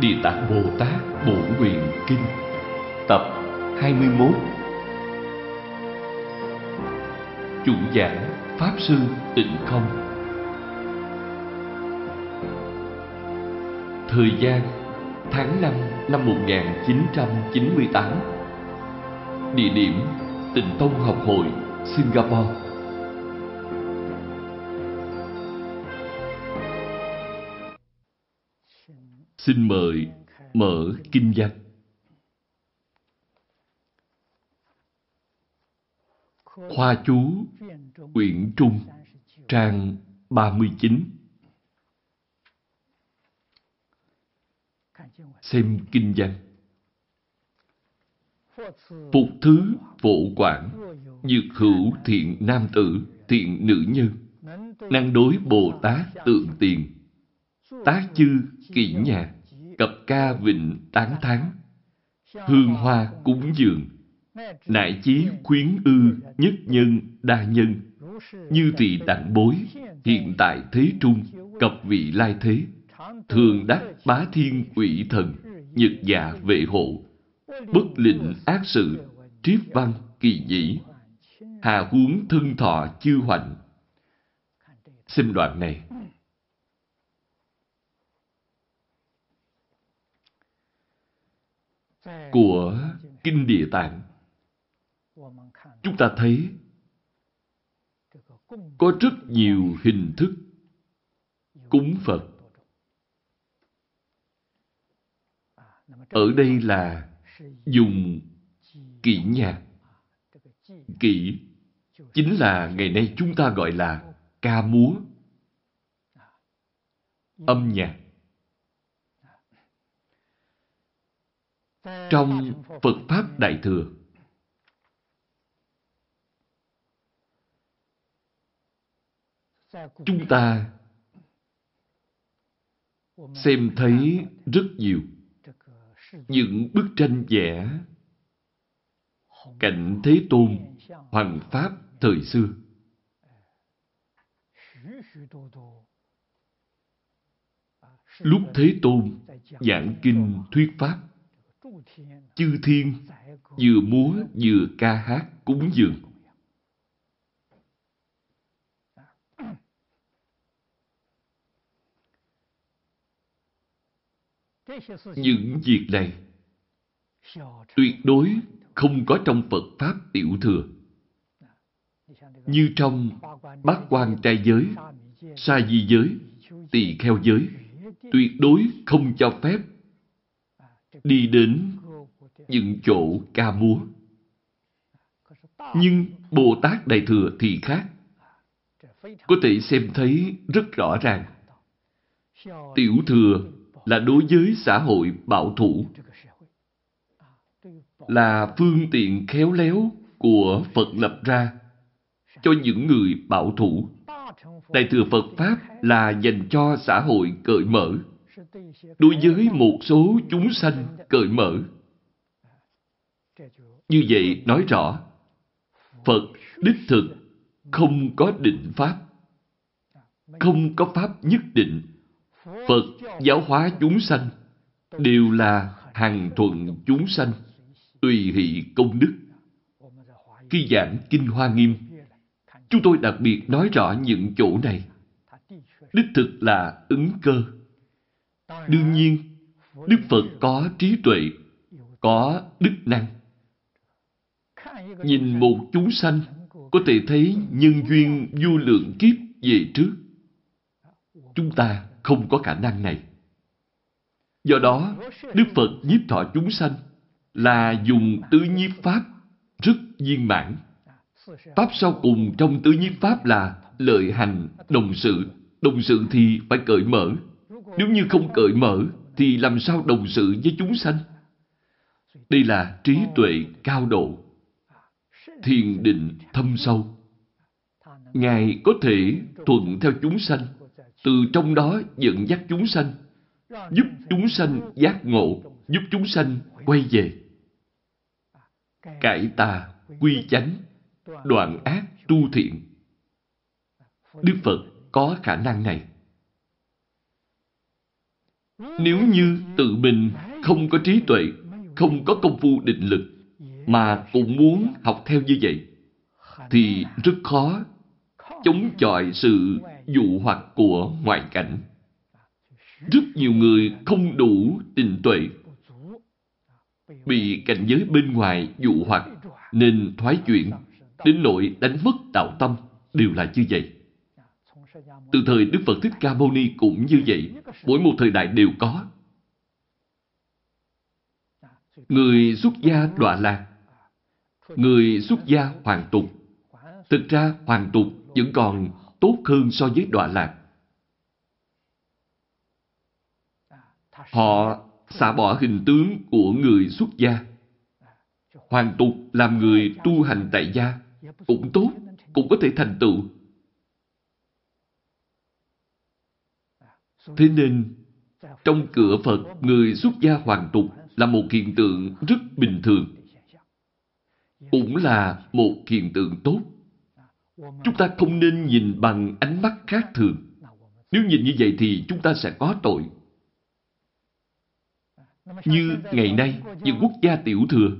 Địa Tạng Bồ Tát Bổn Nguyện Kinh, Tập 21 Chủ giảng Pháp Sư Tịnh Không. Thời gian tháng 5 năm 1998 Địa điểm Tịnh Tông Học Hội, Singapore. Xin mời mở kinh văn. Khoa chú, quyển trung, trang 39 Xem kinh văn. Phục thứ vụ quản Dược hữu thiện nam tử, Thiện nữ nhân. Năng đối Bồ Tát tượng tiền. Tác chư kỹ nhạc Cập ca vịnh tán thán. Hương hoa cúng dường. Nại chí khuyến ư Nhất nhân đa nhân. Như tỳ đặng bối, Hiện tại thế trung, Cập vị lai thế. Thường đắc bá thiên quỷ thần, Nhật dạ vệ hộ. Bất lịnh ác sự Triếp văn kỳ dĩ Hà huống thân thọ chư hoành. Xem đoạn này. Của Kinh Địa Tạng, chúng ta thấy có rất nhiều hình thức cúng Phật. Ở đây là dùng kỹ nhạc. Kỹ chính là ngày nay chúng ta gọi là ca múa, âm nhạc. Trong Phật Pháp Đại Thừa. Chúng ta xem thấy rất nhiều những bức tranh vẽ cảnh Thế Tôn, Hoàng Pháp thời xưa. Lúc Thế Tôn giảng kinh thuyết Pháp, chư thiên vừa múa vừa ca hát cúng dường. Những việc này tuyệt đối không có trong Phật Pháp tiểu thừa. Như trong bát quan trai giới, sa di giới, tỳ kheo giới, tuyệt đối không cho phép đi đến những chỗ ca múa. Nhưng Bồ Tát Đại Thừa thì khác. Có thể xem thấy rất rõ ràng. Tiểu Thừa là đối với xã hội bảo thủ. Là phương tiện khéo léo của Phật lập ra cho những người bảo thủ. Đại Thừa Phật Pháp là dành cho xã hội cởi mở đối với một số chúng sanh cởi mở. Như vậy nói rõ, Phật đích thực không có định Pháp, không có Pháp nhất định. Phật giáo hóa chúng sanh đều là hàng thuận chúng sanh, tùy hỷ công đức. Khi giảng Kinh Hoa Nghiêm, chúng tôi đặc biệt nói rõ những chỗ này. Đích thực là ứng cơ. Đương nhiên, Đức Phật có trí tuệ, có đức năng. Nhìn một chúng sanh, có thể thấy nhân duyên vô lượng kiếp về trước. Chúng ta không có khả năng này. Do đó, Đức Phật nhiếp thọ chúng sanh là dùng tứ nhiếp Pháp rất viên mãn. Pháp sau cùng trong tứ nhiếp Pháp là lợi hành, đồng sự. Đồng sự thì phải cởi mở. Nếu như không cởi mở, thì làm sao đồng sự với chúng sanh? Đây là trí tuệ cao độ, thiền định thâm sâu. Ngài có thể thuận theo chúng sanh, từ trong đó dẫn dắt chúng sanh, giúp chúng sanh giác ngộ, giúp chúng sanh quay về. Cải tà, quy chánh, đoạn ác, tu thiện. Đức Phật có khả năng này. Nếu như tự mình không có trí tuệ, không có công phu định lực, mà cũng muốn học theo như vậy, thì rất khó chống chọi sự dụ hoặc của ngoại cảnh. Rất nhiều người không đủ tình tuệ, bị cảnh giới bên ngoài dụ hoặc nên thoái chuyển, đến nỗi đánh mất đạo tâm đều là như vậy. Từ thời Đức Phật Thích Ca Mâu Ni cũng như vậy, mỗi một thời đại đều có. Người xuất gia đọa lạc, người xuất gia hoàn tục. Thực ra hoàn tục vẫn còn tốt hơn so với đọa lạc. Họ xả bỏ hình tướng của người xuất gia. Hoàn tục làm người tu hành tại gia cũng tốt, cũng có thể thành tựu. Thế nên, trong cửa Phật, người xuất gia hoàn tục là một hiện tượng rất bình thường. Cũng là một hiện tượng tốt. Chúng ta không nên nhìn bằng ánh mắt khác thường. Nếu nhìn như vậy thì chúng ta sẽ có tội. Như ngày nay, những quốc gia tiểu thừa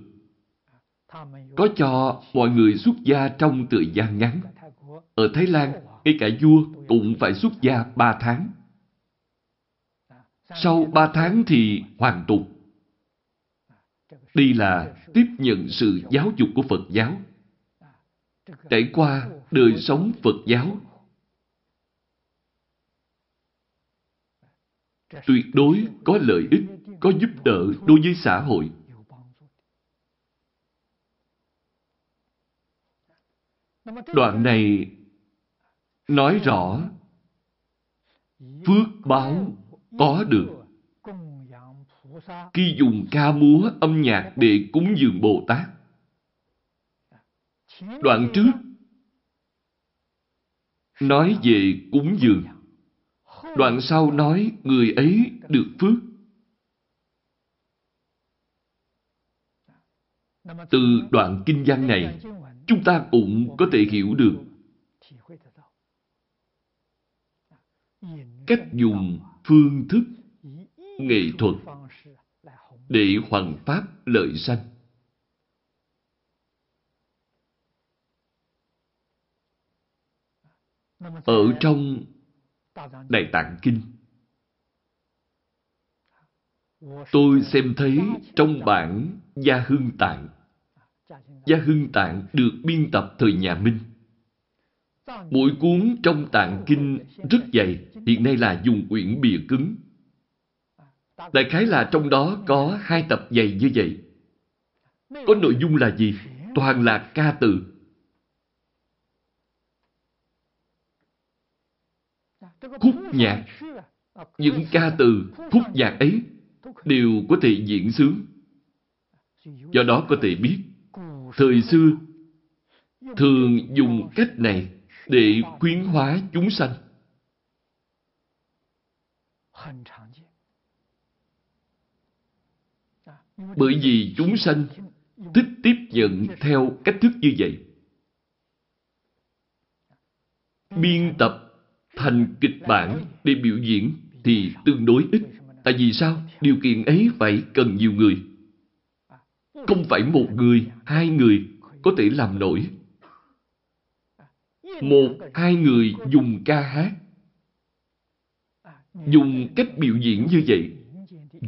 có cho mọi người xuất gia trong thời gian ngắn. Ở Thái Lan, ngay cả vua cũng phải xuất gia ba tháng. Sau ba tháng thì hoàn tục. Đây là tiếp nhận sự giáo dục của Phật giáo. Trải qua đời sống Phật giáo tuyệt đối có lợi ích, có giúp đỡ đối với xã hội. Đoạn này nói rõ phước báo có được khi dùng ca múa âm nhạc để cúng dường Bồ Tát. Đoạn trước nói về cúng dường. Đoạn sau nói người ấy được phước. Từ đoạn kinh văn này, chúng ta cũng có thể hiểu được cách dùng phương thức nghệ thuật để hoằng pháp lợi sanh. Ở trong Đại Tạng Kinh, tôi xem thấy trong bản Gia Hưng Tạng, Gia Hưng Tạng được biên tập thời nhà Minh. Mỗi cuốn trong Tạng Kinh rất dày, hiện nay là dùng quyển bìa cứng. Đại khái là trong đó có hai tập dày như vậy. Có nội dung là gì? Toàn là ca từ. Khúc nhạc, những ca từ, khúc nhạc ấy đều có thể diễn sướng. Do đó có thể biết, thời xưa thường dùng cách này để khuyến hóa chúng sanh. Bởi vì chúng sanh thích tiếp nhận theo cách thức như vậy. Biên tập thành kịch bản để biểu diễn thì tương đối ít. Tại vì sao? Điều kiện ấy phải cần nhiều người. Không phải một người, hai người có thể làm nổi. Một, hai người dùng ca hát. Dùng cách biểu diễn như vậy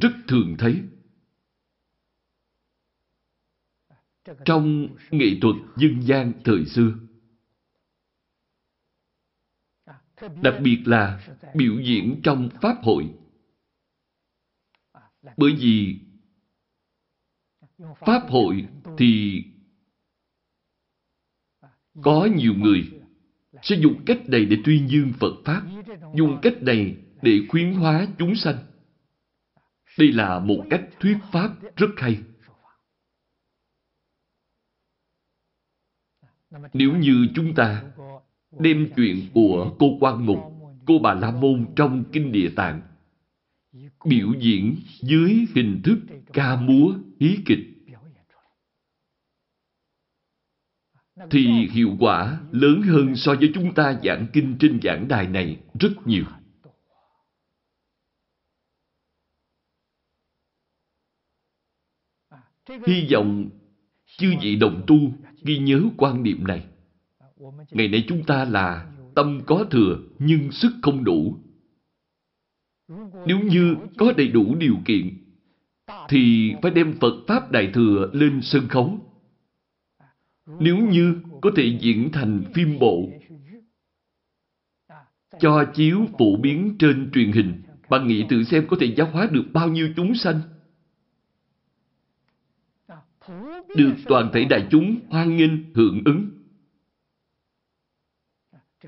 rất thường thấy. Trong nghệ thuật dân gian thời xưa, đặc biệt là biểu diễn trong Pháp hội. Bởi vì Pháp hội thì có nhiều người sẽ dùng cách này để tuyên dương Phật Pháp, dùng cách này để khuyến hóa chúng sanh. Đây là một cách thuyết Pháp rất hay. Nếu như chúng ta đem chuyện của cô quan Mục, cô Bà La Môn trong Kinh Địa Tạng biểu diễn dưới hình thức ca múa, hí kịch, thì hiệu quả lớn hơn so với chúng ta giảng kinh trên giảng đài này rất nhiều. Hy vọng chư vị đồng tu ghi nhớ quan niệm này. Ngày nay chúng ta là tâm có thừa nhưng sức không đủ. Nếu như có đầy đủ điều kiện, thì phải đem Phật Pháp Đại Thừa lên sân khấu. Nếu như có thể diễn thành phim bộ, cho chiếu phổ biến trên truyền hình, bạn nghĩ tự xem có thể giáo hóa được bao nhiêu chúng sanh? Được toàn thể đại chúng hoan nghênh hưởng ứng.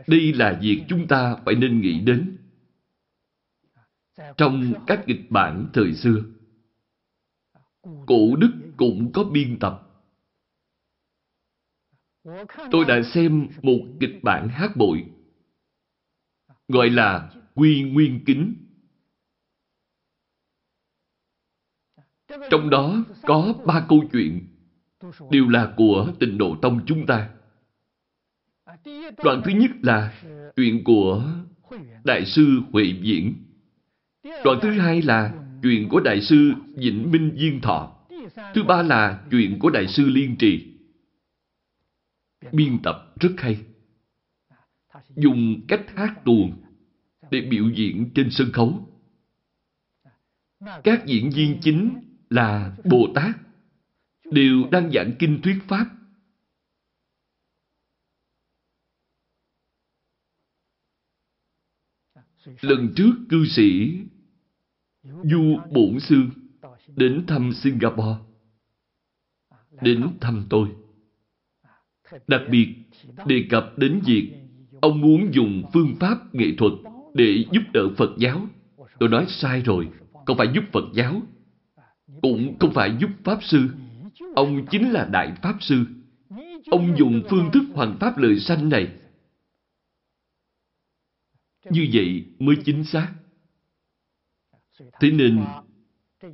Đây là việc chúng ta phải nên nghĩ đến. Trong các kịch bản thời xưa, cổ đức cũng có biên tập. Tôi đã xem một kịch bản hát bội, gọi là Quy Nguyên Kính. Trong đó có ba câu chuyện, đều là của tịnh độ tông chúng ta. Đoạn thứ nhất là chuyện của Đại sư Huệ Diễn. Đoạn thứ hai là chuyện của Đại sư Vĩnh Minh Diên Thọ. Thứ ba là chuyện của Đại sư Liên Trì. Biên tập rất hay. Dùng cách hát tuồng để biểu diễn trên sân khấu. Các diễn viên chính là Bồ Tát đều đang giảng kinh thuyết Pháp Lần trước cư sĩ Du Bổn Sư đến thăm Singapore, đến thăm tôi. Đặc biệt đề cập đến việc ông muốn dùng phương pháp nghệ thuật để giúp đỡ Phật giáo. Tôi nói sai rồi, không phải giúp Phật giáo, cũng không phải giúp Pháp Sư. Ông chính là Đại Pháp Sư. Ông dùng phương thức hoàn pháp lời sanh này như vậy mới chính xác. Thế nên,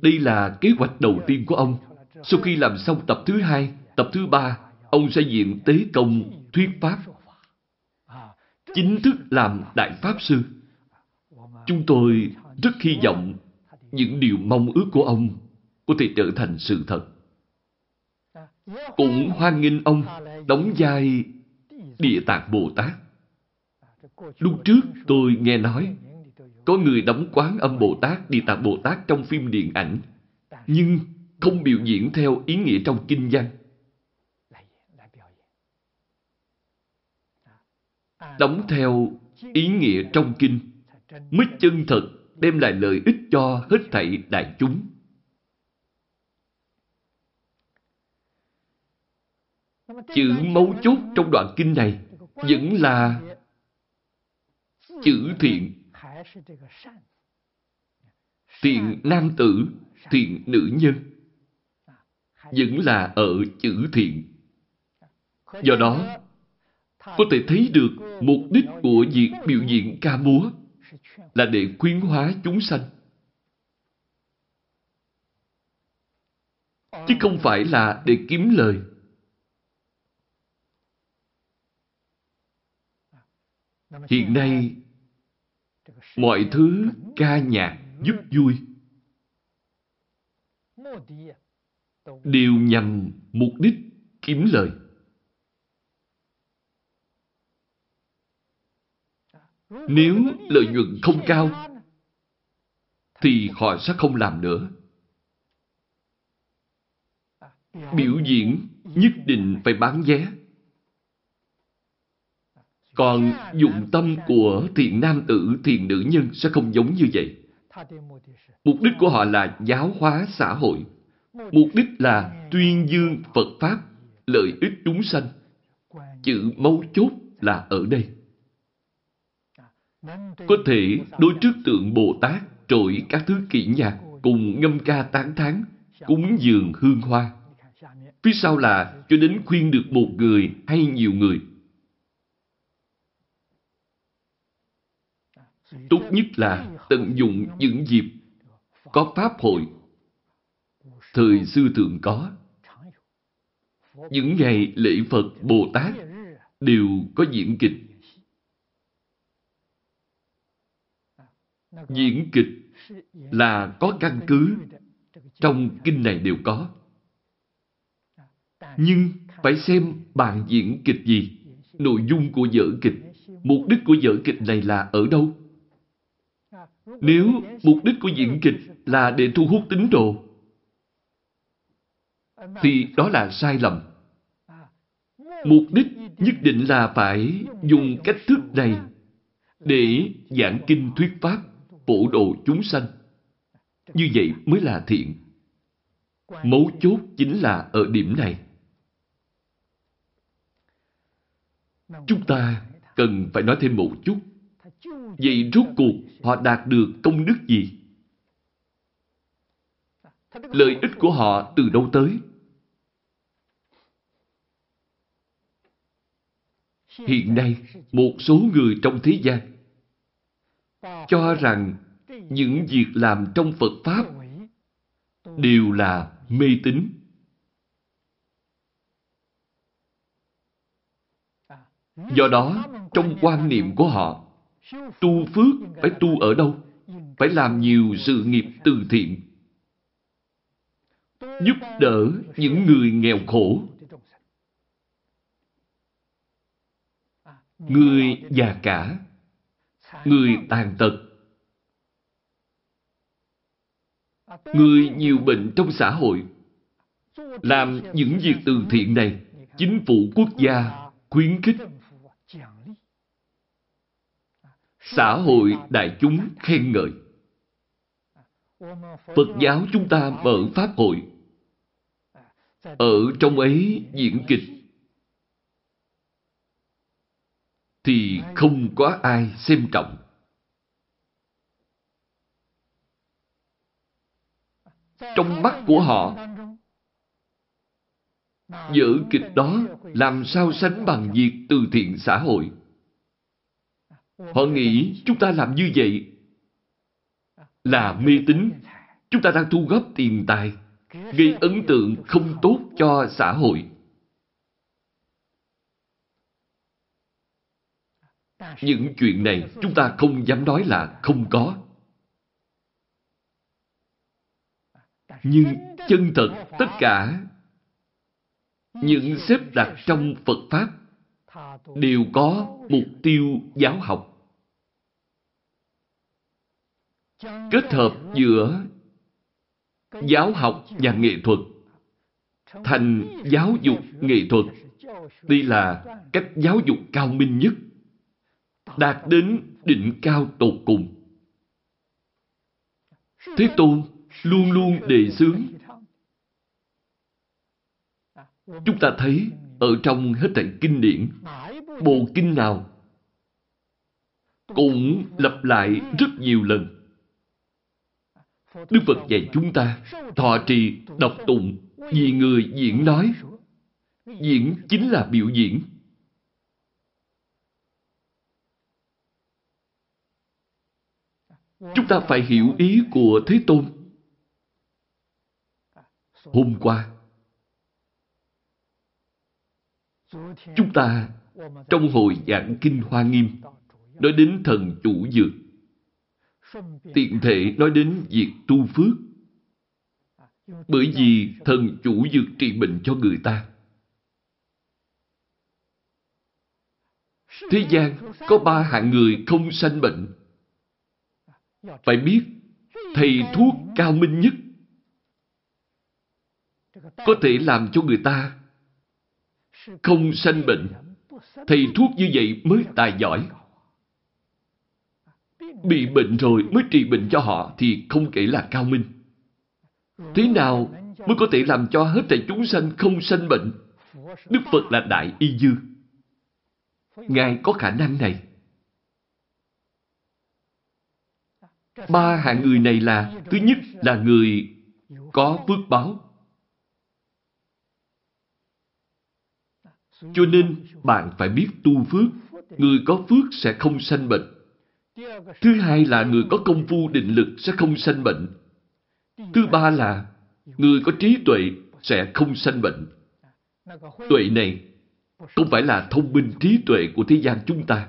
đây là kế hoạch đầu tiên của ông. Sau khi làm xong tập thứ hai, tập thứ ba, ông sẽ diện tế công thuyết pháp. Chính thức làm Đại Pháp Sư. Chúng tôi rất hy vọng những điều mong ước của ông có thể trở thành sự thật. Cũng hoan nghênh ông đóng vai Địa Tạng Bồ Tát. Lúc trước tôi nghe nói có người đóng quán âm Bồ Tát, Địa Tạng Bồ Tát trong phim điện ảnh, nhưng không biểu diễn theo ý nghĩa trong kinh văn. Đóng theo ý nghĩa trong kinh mới chân thật đem lại lợi ích cho hết thảy đại chúng. Chữ mấu chốt trong đoạn kinh này vẫn là chữ thiện. Thiện nam tử, thiện nữ nhân. Vẫn là ở chữ thiện. Do đó, có thể thấy được mục đích của việc biểu diễn ca múa là để khuyến hóa chúng sanh. Chứ không phải là để kiếm lời. Hiện nay, mọi thứ ca nhạc giúp vui đều nhằm mục đích kiếm lời. Nếu lợi nhuận không cao, thì họ sẽ không làm nữa. Biểu diễn nhất định phải bán vé. Còn dụng tâm của thiện nam tử, thiện nữ nhân sẽ không giống như vậy. Mục đích của họ là giáo hóa xã hội. Mục đích là tuyên dương Phật Pháp, lợi ích chúng sanh. Chữ mấu chốt là ở đây. Có thể đối trước tượng Bồ Tát trội các thứ kỹ nhạc cùng ngâm ca tán thán, cúng dường hương hoa. Phía sau là cho đến khuyên được một người hay nhiều người. Tốt nhất là tận dụng những dịp có pháp hội. Thời xưa thường có. Những ngày lễ Phật Bồ Tát đều có diễn kịch. Diễn kịch là có căn cứ. Trong kinh này đều có. Nhưng phải xem bạn diễn kịch gì, nội dung của vở kịch, mục đích của vở kịch này là ở đâu. Nếu mục đích của diễn kịch là để thu hút tín đồ, thì đó là sai lầm. Mục đích nhất định là phải dùng cách thức này để giảng kinh thuyết pháp, phổ độ chúng sanh. Như vậy mới là thiện. Mấu chốt chính là ở điểm này. Chúng ta cần phải nói thêm một chút. Vậy rốt cuộc họ đạt được công đức gì? Lợi ích của họ từ đâu tới? Hiện nay, một số người trong thế gian cho rằng những việc làm trong Phật Pháp đều là mê tín. Do đó, trong quan niệm của họ, tu phước phải tu ở đâu? Phải làm nhiều sự nghiệp từ thiện. Giúp đỡ những người nghèo khổ. Người già cả. Người tàn tật. Người nhiều bệnh trong xã hội. Làm những việc từ thiện này, chính phủ quốc gia khuyến khích xã hội đại chúng khen ngợi. Phật giáo chúng ta mở Pháp hội. Ở trong ấy diễn kịch thì không có ai xem trọng. Trong mắt của họ, vở kịch đó làm sao sánh bằng việc từ thiện xã hội. Họ nghĩ chúng ta làm như vậy là mê tín. Chúng ta đang thu góp tiền tài, gây ấn tượng không tốt cho xã hội. Những chuyện này chúng ta không dám nói là không có. Nhưng chân thật tất cả những xếp đặt trong Phật Pháp đều có mục tiêu giáo học. Kết hợp giữa giáo học và nghệ thuật thành giáo dục nghệ thuật. Đây là cách giáo dục cao minh nhất, đạt đến đỉnh cao tột cùng. Thế Tôn luôn luôn đề xướng. Chúng ta thấy ở trong hết thảy kinh điển, bộ kinh nào cũng lặp lại rất nhiều lần. Đức Phật dạy chúng ta thọ trì, đọc tụng vì người diễn nói. Diễn chính là biểu diễn. Chúng ta phải hiểu ý của Thế Tôn. Hôm qua, chúng ta trong hội giảng Kinh Hoa Nghiêm nói đến thần chủ dược tiện thể nói đến việc tu phước. Bởi vì thần chủ dược trị bệnh cho người ta. Thế gian có ba hạng người không sanh bệnh. Phải biết, thầy thuốc cao minh nhất có thể làm cho người ta không sanh bệnh. Thầy thuốc như vậy mới tài giỏi. Bị bệnh rồi mới trị bệnh cho họ thì không kể là cao minh. Thế nào mới có thể làm cho hết thảy chúng sanh không sanh bệnh? Đức Phật là Đại Y Dư. Ngài có khả năng này. Ba hạng người này là, Thứ nhất là người có phước báo. Cho nên bạn phải biết tu phước. Người có phước sẽ không sanh bệnh. Thứ hai là người có công phu định lực sẽ không sanh bệnh. Thứ ba là người có trí tuệ sẽ không sanh bệnh. Tuệ này không phải là thông minh trí tuệ của thế gian chúng ta.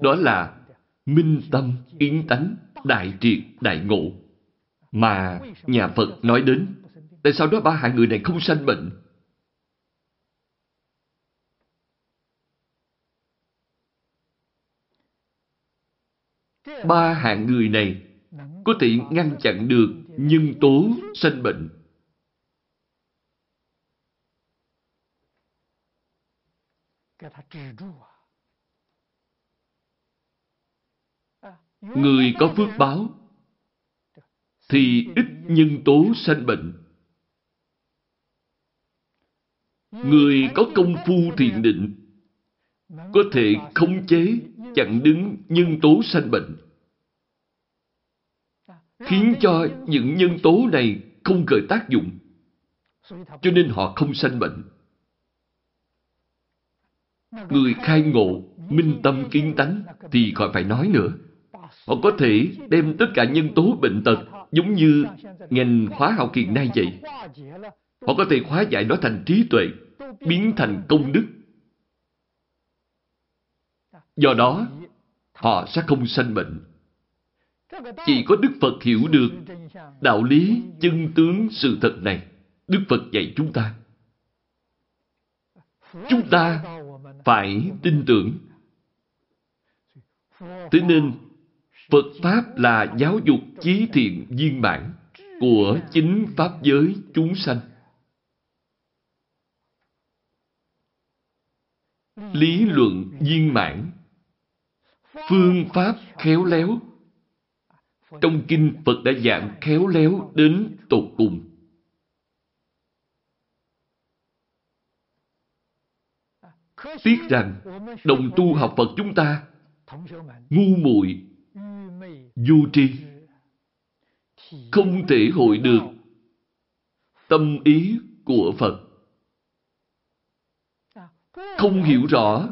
Đó là minh tâm, yến tánh, đại triệt, đại ngộ. Mà nhà Phật nói đến, tại sao đó ba hạng người này không sanh bệnh? Ba hạng người này có thể ngăn chặn được nhân tố sanh bệnh. Người có phước báo thì ít nhân tố sanh bệnh. Người có công phu thiền định có thể khống chế chặn đứng, nhân tố sanh bệnh. Khiến cho những nhân tố này không khởi tác dụng. Cho nên họ không sanh bệnh. Người khai ngộ, minh tâm kiến tánh thì khỏi phải nói nữa. Họ có thể đem tất cả nhân tố bệnh tật, giống như ngành khóa học hiện nay vậy. Họ có thể hóa giải nó thành trí tuệ, biến thành công đức. Do đó, họ sẽ không sanh bệnh. Chỉ có Đức Phật hiểu được đạo lý chân tướng sự thật này. Đức Phật dạy chúng ta. Chúng ta phải tin tưởng. Thế nên, Phật Pháp là giáo dục chí thiện viên mãn của chính Pháp giới chúng sanh. Lý luận viên mãn phương pháp khéo léo. Trong kinh Phật đã dạng khéo léo đến tột cùng. Tiếc rằng, đồng tu học Phật chúng ta ngu muội vô tri không thể hội được tâm ý của Phật. Không hiểu rõ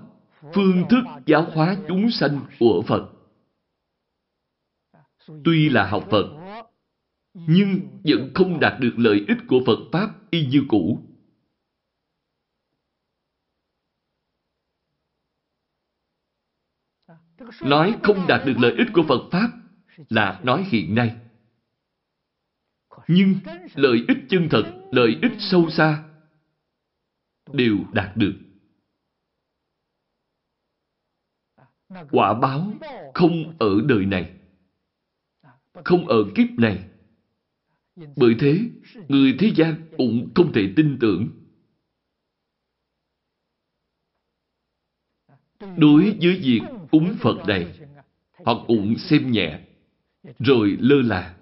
phương thức giáo hóa chúng sanh của Phật. Tuy là học Phật, nhưng vẫn không đạt được lợi ích của Phật Pháp y như cũ. Nói không đạt được lợi ích của Phật Pháp là nói hiện nay. Nhưng lợi ích chân thật, lợi ích sâu xa đều đạt được. Quả báo không ở đời này, không ở kiếp này. Bởi thế, người thế gian cũng không thể tin tưởng. Đối với việc cúng Phật này, họ cũng xem nhẹ, rồi lơ là.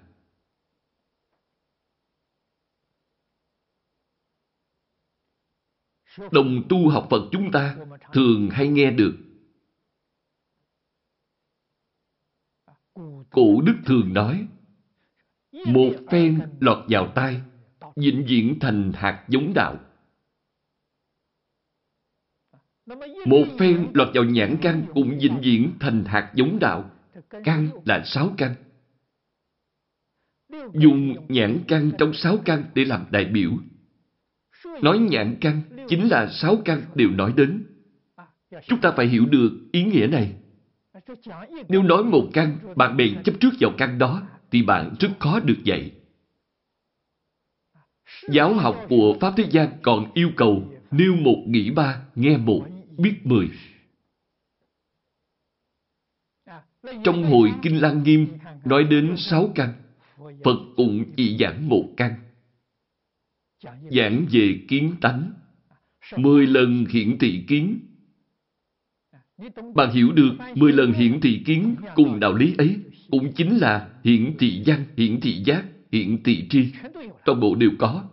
Đồng tu học Phật chúng ta thường hay nghe được Cổ đức thường nói, một phen lọt vào tai, vĩnh viễn thành hạt giống đạo. Một phen lọt vào nhãn căn cũng vĩnh viễn thành hạt giống đạo. Căn là sáu căn. Dùng nhãn căn trong sáu căn để làm đại biểu. Nói nhãn căn chính là sáu căn đều nói đến. Chúng ta phải hiểu được ý nghĩa này. Nếu nói một căn, bạn bè chấp trước vào căn đó, thì bạn rất khó được dạy. Giáo học của Pháp Thế gian còn yêu cầu nêu một nghĩ ba, nghe một, biết mười. Trong hồi Kinh lan Nghiêm nói đến sáu căn, Phật cũng chỉ giảng một căn. Giảng về kiến tánh, mười lần hiển thị kiến, bạn hiểu được 10 lần hiển thị kiến cùng đạo lý ấy cũng chính là hiển thị văn, hiển thị giác, hiển thị tri. Toàn bộ đều có.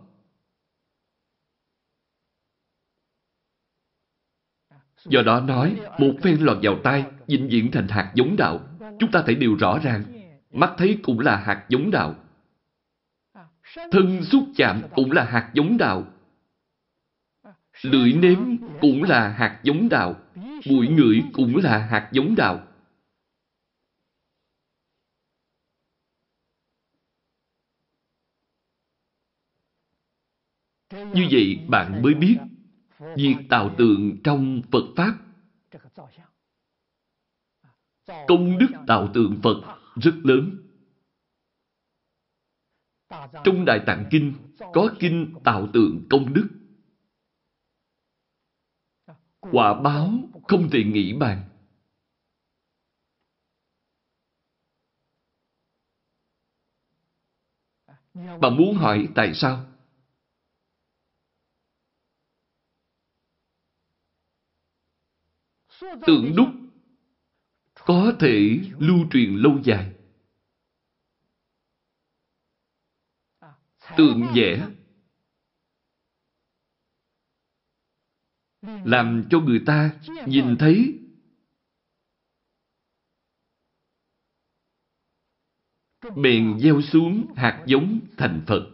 Do đó nói, một phen lọt vào tay, vĩnh diện thành hạt giống đạo. Chúng ta thấy điều rõ ràng. Mắt thấy cũng là hạt giống đạo. Thân xúc chạm cũng là hạt giống đạo. Lưỡi nếm cũng là hạt giống đạo, mũi ngửi cũng là hạt giống đạo. Như vậy bạn mới biết việc tạo tượng trong Phật Pháp công đức tạo tượng Phật rất lớn. Trong Đại Tạng Kinh có kinh tạo tượng công đức quả báo không thể nghĩ bàn. Bạn muốn hỏi tại sao? Tượng đúc có thể lưu truyền lâu dài. Tượng vẽ làm cho người ta nhìn thấy bèn gieo xuống hạt giống thành Phật.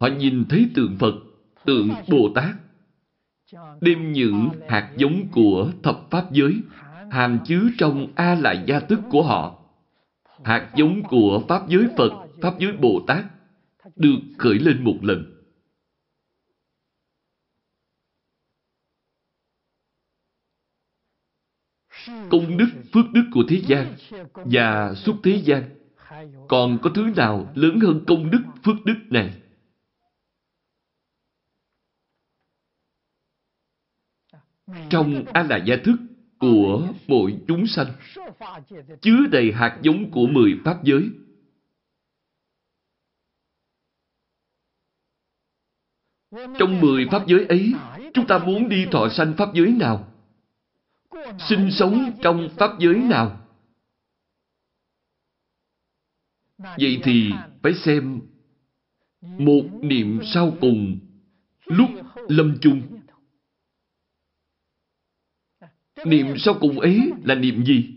Họ nhìn thấy tượng Phật, tượng Bồ Tát, đem những hạt giống của thập Pháp giới hàm chứa trong A Lại Gia Tức của họ. Hạt giống của Pháp giới Phật, Pháp giới Bồ Tát được khởi lên một lần. Ừ. công đức, phước đức của thế gian và suốt thế gian. Còn có thứ nào lớn hơn công đức, phước đức này? Trong a la gia thức của mỗi chúng sanh, chứa đầy hạt giống của mười pháp giới. Trong mười pháp giới ấy, chúng ta muốn đi thọ sanh pháp giới nào? Sinh sống trong pháp giới nào? Vậy thì phải xem một niệm sau cùng lúc lâm chung. Niệm sau cùng ấy là niệm gì?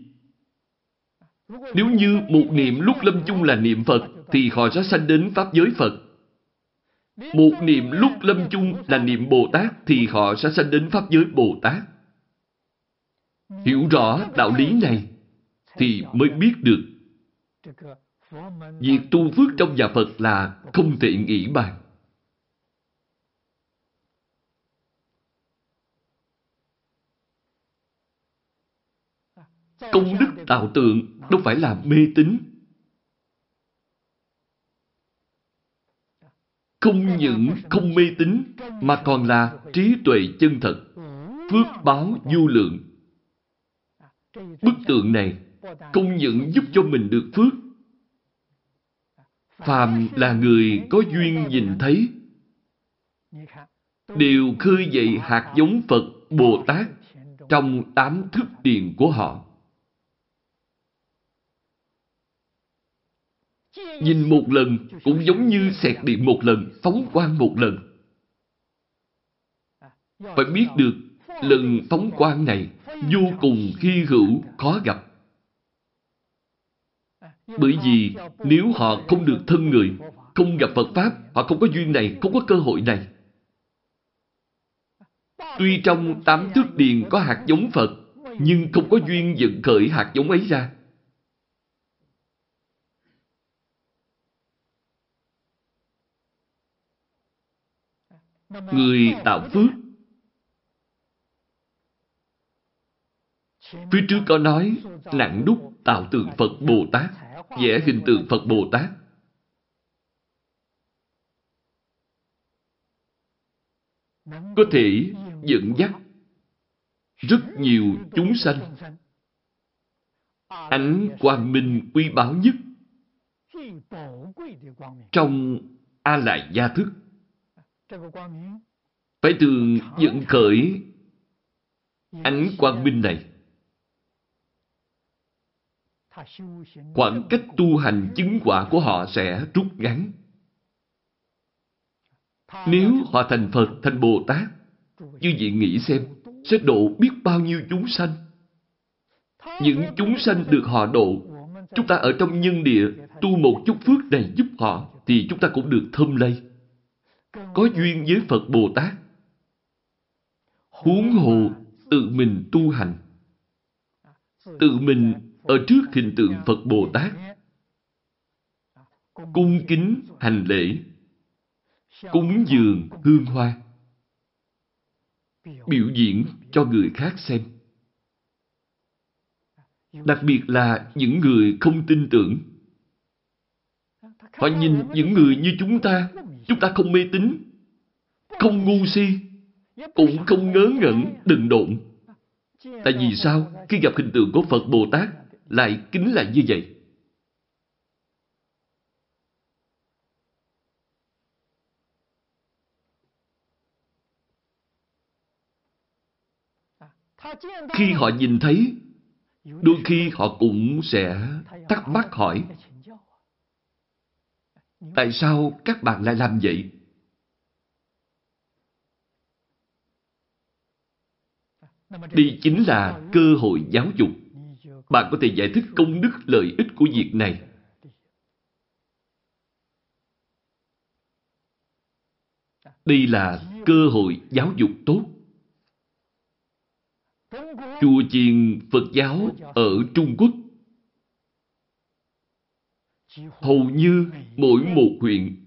Nếu như một niệm lúc lâm chung là niệm Phật thì họ sẽ sanh đến Pháp giới Phật. Một niệm lúc lâm chung là niệm Bồ Tát thì họ sẽ sanh đến Pháp giới Bồ Tát. Hiểu rõ đạo lý này thì mới biết được việc tu phước trong nhà Phật là không thể nghĩ bàn. Công đức tạo tượng đâu phải là mê tín. Không những không mê tín mà còn là trí tuệ chân thật, phước báo vô lượng. Bức tượng này không những giúp cho mình được phước, phàm là người có duyên nhìn thấy, đều khơi dậy hạt giống Phật Bồ Tát trong tám thức điền của họ. Nhìn một lần cũng giống như xẹt điện một lần, phóng quang một lần. Phải biết được lần phóng quang này vô cùng hy hữu, khó gặp. Bởi vì nếu họ không được thân người, không gặp Phật Pháp, họ không có duyên này, không có cơ hội này. Tuy trong tám thước điền có hạt giống Phật, nhưng không có duyên dựng khởi hạt giống ấy ra. Người tạo phước Phía trước có nói nặng đúc tạo tượng Phật Bồ Tát, vẽ hình tượng Phật Bồ Tát. Có thể dẫn dắt rất nhiều chúng sanh ánh quang minh quý báu nhất trong A Lại Gia Thức. Phải thường dẫn khởi ánh quang minh này khoảng cách tu hành chứng quả của họ sẽ rút ngắn. Nếu họ thành Phật, thành Bồ Tát, như vậy nghĩ xem, sẽ độ biết bao nhiêu chúng sanh. Những chúng sanh được họ độ, chúng ta ở trong nhân địa tu một chút phước này giúp họ, thì chúng ta cũng được thơm lây. Có duyên với Phật Bồ Tát. Huống hồ tự mình tu hành. Tự mình ở trước hình tượng Phật Bồ Tát. Cung kính hành lễ, cúng dường hương hoa, biểu diễn cho người khác xem. Đặc biệt là những người không tin tưởng. Họ nhìn những người như chúng ta, chúng ta không mê tín, không ngu si, cũng không ngớ ngẩn, đừng độn. Tại vì sao? Khi gặp hình tượng của Phật Bồ Tát, lại kính là như vậy. Khi họ nhìn thấy, đôi khi họ cũng sẽ thắc mắc hỏi Tại sao các bạn lại làm vậy? Đây chính là cơ hội giáo dục. Bạn có thể giải thích công đức, lợi ích của việc này. Đây là cơ hội giáo dục tốt. Chùa chiền Phật giáo ở Trung Quốc hầu như mỗi một huyện,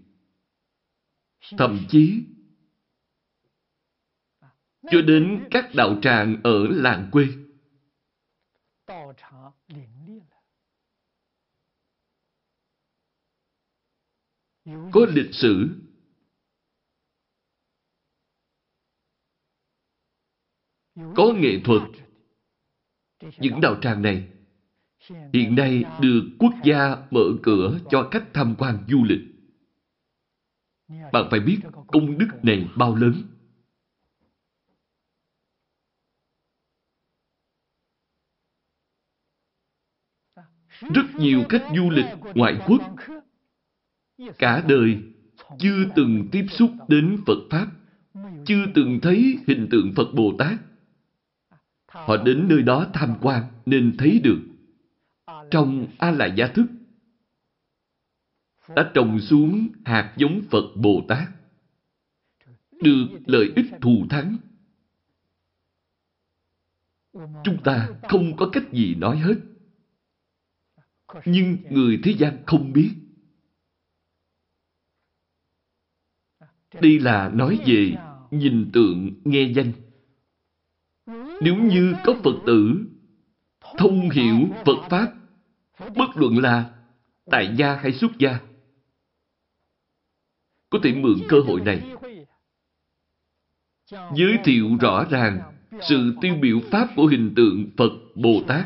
thậm chí cho đến các đạo tràng ở làng quê. Có lịch sử có nghệ thuật. Những đạo tràng này hiện nay được quốc gia mở cửa cho khách tham quan du lịch. Bạn phải biết công đức này bao lớn. Rất nhiều khách du lịch ngoại quốc cả đời chưa từng tiếp xúc đến Phật Pháp, chưa từng thấy hình tượng Phật Bồ Tát. Họ đến nơi đó tham quan nên thấy được. Trong A-la gia thức đã trồng xuống hạt giống Phật Bồ Tát. Được lợi ích thù thắng. Chúng ta không có cách gì nói hết. Nhưng người thế gian không biết. Đây là nói về nhìn tượng nghe danh. Nếu như có Phật tử thông hiểu Phật Pháp, bất luận là tại gia hay xuất gia, có thể mượn cơ hội này giới thiệu rõ ràng sự tiêu biểu Pháp của hình tượng Phật Bồ Tát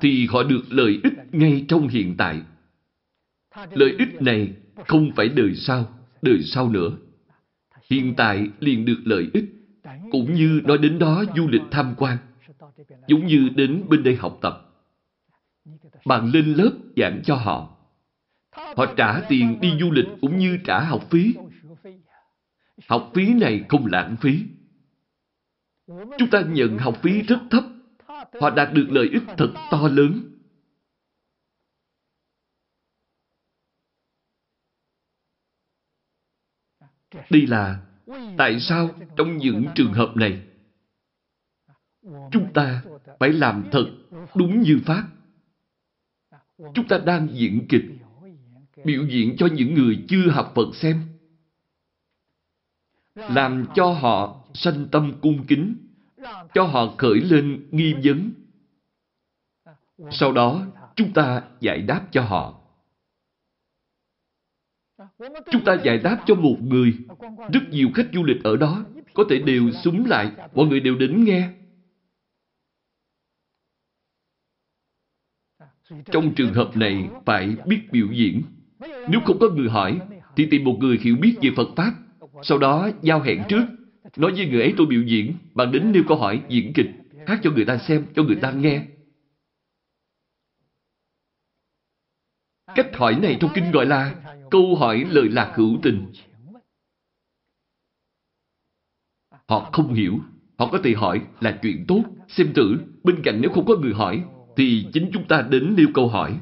thì họ được lợi ích ngay trong hiện tại. Lợi ích này không phải đời sau, đời sau nữa. Hiện tại liền được lợi ích, cũng như nói đến đó du lịch tham quan, giống như đến bên đây học tập. Bạn lên lớp giảng cho họ. Họ trả tiền đi du lịch cũng như trả học phí. Học phí này không lãng phí. Chúng ta nhận học phí rất thấp. Họ đạt được lợi ích thật to lớn. Đây là tại sao trong những trường hợp này chúng ta phải làm thật đúng như Pháp. Chúng ta đang diễn kịch, biểu diễn cho những người chưa học Phật xem. Làm cho họ sanh tâm cung kính, cho họ khởi lên nghi vấn. Sau đó, chúng ta giải đáp cho họ. Chúng ta giải đáp cho một người. Rất nhiều khách du lịch ở đó có thể đều súng lại. Mọi người đều đến nghe. Trong trường hợp này phải biết biểu diễn. Nếu không có người hỏi, thì tìm một người hiểu biết về Phật Pháp. Sau đó giao hẹn trước. Nói với người ấy tôi biểu diễn. Bạn đến nêu câu hỏi, diễn kịch. Hát cho người ta xem, cho người ta nghe. Cách hỏi này trong kinh gọi là câu hỏi lời lạc hữu tình. Họ không hiểu. Họ có thể hỏi là chuyện tốt. Xem thử, bên cạnh nếu không có người hỏi, thì chính chúng ta đến nêu câu hỏi.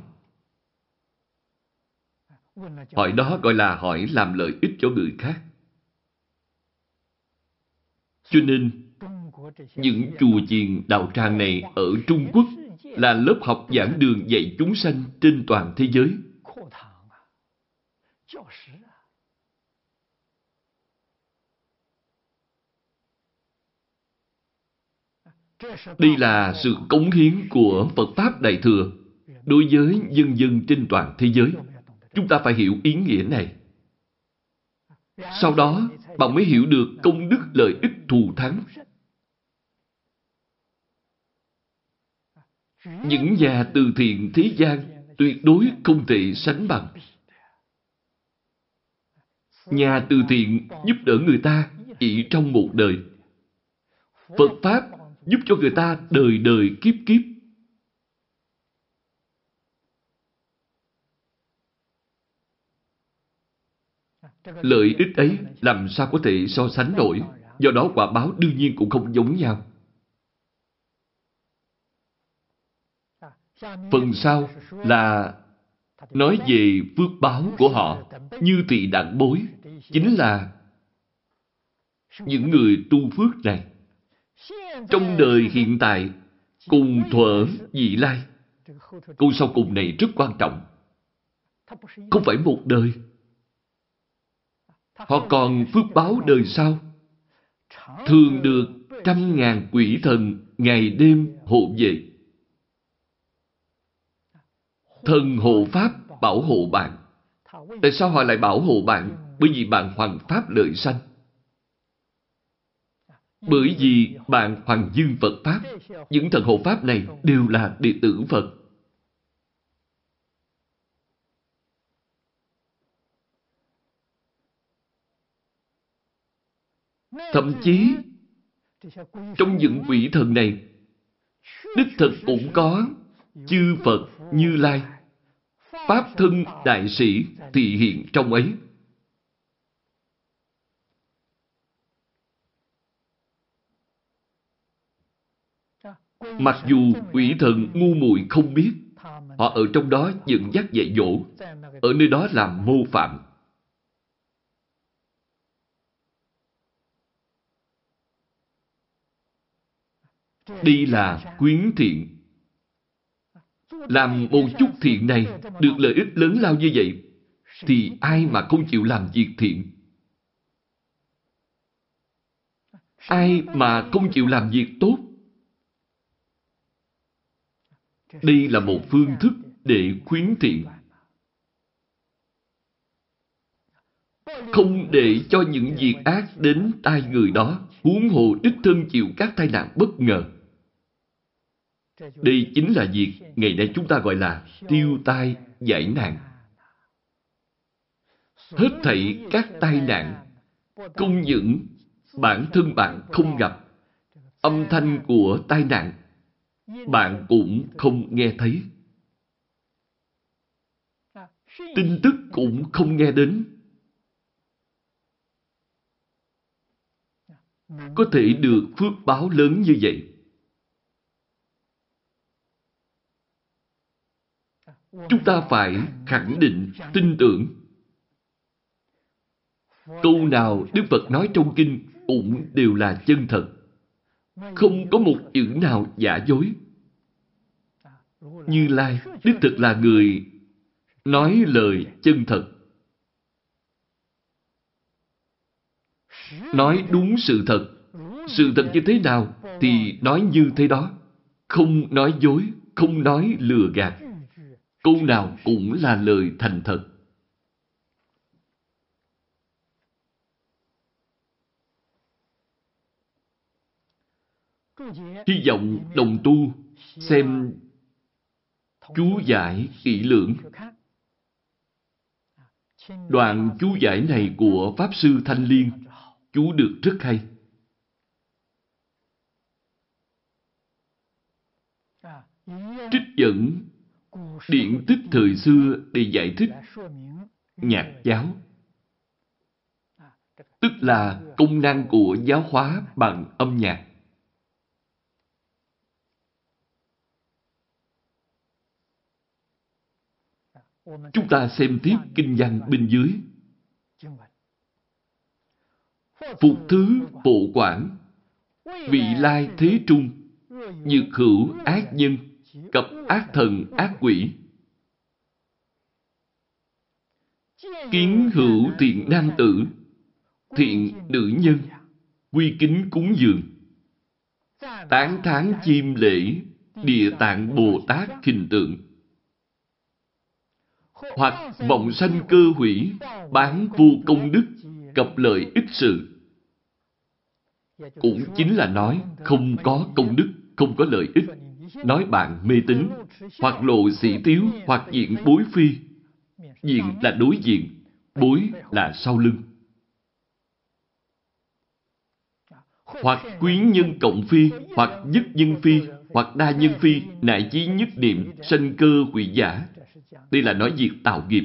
Hỏi đó gọi là hỏi làm lợi ích cho người khác. Cho nên, những chùa chiền đạo tràng này ở Trung Quốc là lớp học giảng đường dạy chúng sanh trên toàn thế giới. Đây là sự cống hiến của Phật Pháp Đại Thừa đối với dân dân trên toàn thế giới. Chúng ta phải hiểu ý nghĩa này. Sau đó, bạn mới hiểu được công đức lợi ích thù thắng. Những nhà từ thiện thế gian tuyệt đối không thể sánh bằng. Nhà từ thiện giúp đỡ người ta chỉ trong một đời. Phật Pháp giúp cho người ta đời đời kiếp kiếp. Lợi ích ấy làm sao có thể so sánh nổi, do đó quả báo đương nhiên cũng không giống nhau. Phần sau là nói về phước báo của họ như tỳ đạn bối, chính là những người tu phước này. Trong đời hiện tại, cùng thuở vị lai, câu sau cùng này rất quan trọng. Không phải một đời. Họ còn phước báo đời sau. Thường được trăm ngàn quỷ thần ngày đêm hộ vệ. Thần hộ Pháp bảo hộ bạn. Tại sao họ lại bảo hộ bạn? Bởi vì bạn hoàn Pháp lợi sanh. Bởi vì bạn hoàng dương Phật Pháp, những thần hộ Pháp này đều là đệ tử Phật. Thậm chí, trong những quỷ thần này, đích thực cũng có chư Phật Như Lai, Pháp thân đại sĩ thị hiện trong ấy. Mặc dù quỷ thần ngu muội không biết, họ ở trong đó dựng dắt dạy dỗ, ở nơi đó làm mô phạm. Đây là quyến thiện. Làm một chút thiện này được lợi ích lớn lao như vậy, thì ai mà không chịu làm việc thiện? Ai mà không chịu làm việc tốt? Đây là một phương thức để khuyến thiện. Không để cho những việc ác đến tai người đó, huống hồ đích thân chịu các tai nạn bất ngờ. Đây chính là việc ngày nay chúng ta gọi là tiêu tai giải nạn. Hết thảy các tai nạn, không những bản thân bạn không gặp, âm thanh của tai nạn bạn cũng không nghe thấy. Tin tức cũng không nghe đến. Có thể được phước báo lớn như vậy. Chúng ta phải khẳng định, tin tưởng. Câu nào Đức Phật nói trong kinh cũng đều là chân thật. Không có một chữ nào giả dối. Như Lai đích thực là người nói lời chân thật. Nói đúng sự thật. Sự thật như thế nào thì nói như thế đó. Không nói dối, không nói lừa gạt. Câu nào cũng là lời thành thật. Hy vọng đồng tu xem chú giải kỹ lưỡng. Đoạn chú giải này của Pháp Sư Thanh Liên, chú được rất hay. Trích dẫn điển tích thời xưa để giải thích nhạc giáo. Tức là công năng của giáo hóa bằng âm nhạc. Chúng ta xem tiếp kinh văn bên dưới. Phục thứ bộ quản, vị lai thế trung, nhược hữu ác nhân, cập ác thần ác quỷ. Kiến hữu thiện nam tử, thiện nữ nhân, quy kính cúng dường. Tán thán chim lễ, địa tạng Bồ Tát hình tượng hoặc vọng sanh cơ hủy, bán vô công đức, cập lợi ích sự. Cũng chính là nói không có công đức, không có lợi ích. Nói bạn mê tín, hoặc lộ sĩ tiếu, hoặc diện bối phi. Diện là đối diện, bối là sau lưng. hoặc quyến nhân cộng phi, hoặc nhất nhân phi, hoặc đa nhân phi, nại chí nhất niệm, sanh cơ hủy giả. Đây là nói việc tạo nghiệp.